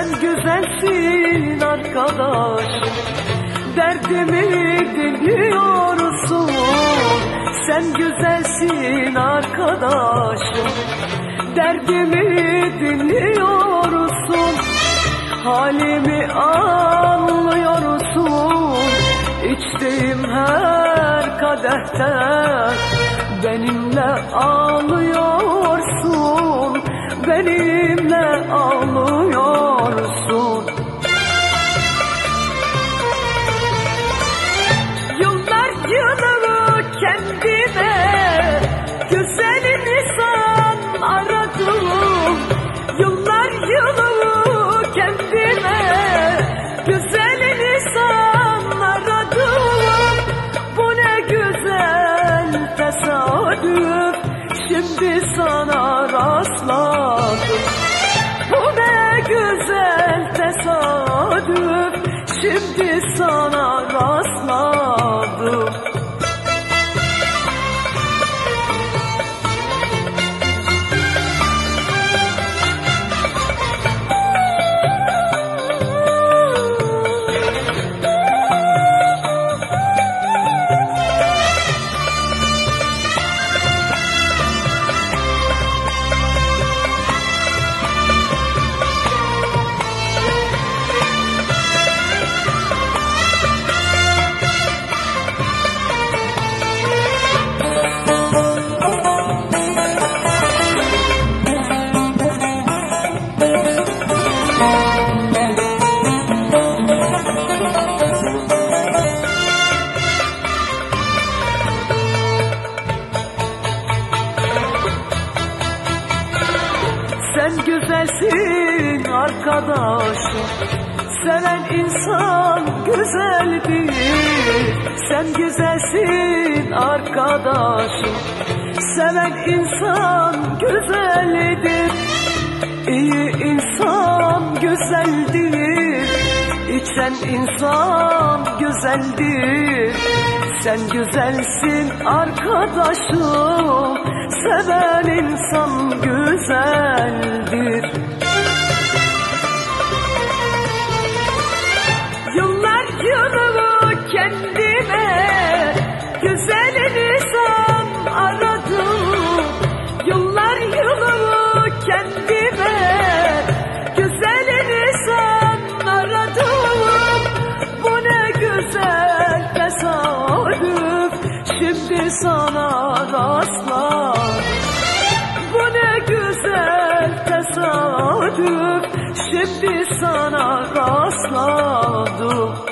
Sen güzelsin arkadaş. Derdimi dinliyorsun. Sen güzelsin arkadaş. Derdimi dinliyorsun. Halimi anlıyorsun. İçtiğim her kadehte Benimle ağlıyorsun Yılı kendime Güzel insan aradım Bu ne güzel tesadüf. Şimdi sana rastladım güzelsin arkadaşım. Seven insan güzeldir Sen güzelsin arkadaşım. Seven insan güzeldir. İyi insan güzeldir. İçen insan güzeldir. Sen güzelsin arkadaşım Seven insan güzeldir. Yıllar yılı kendime Güzel insan aradım. Yıllar yılı kendime Güzel insan aradım. Bu ne güzel tesadüf Şimdi sana rastladım tesadüf Şimdi sana rastladım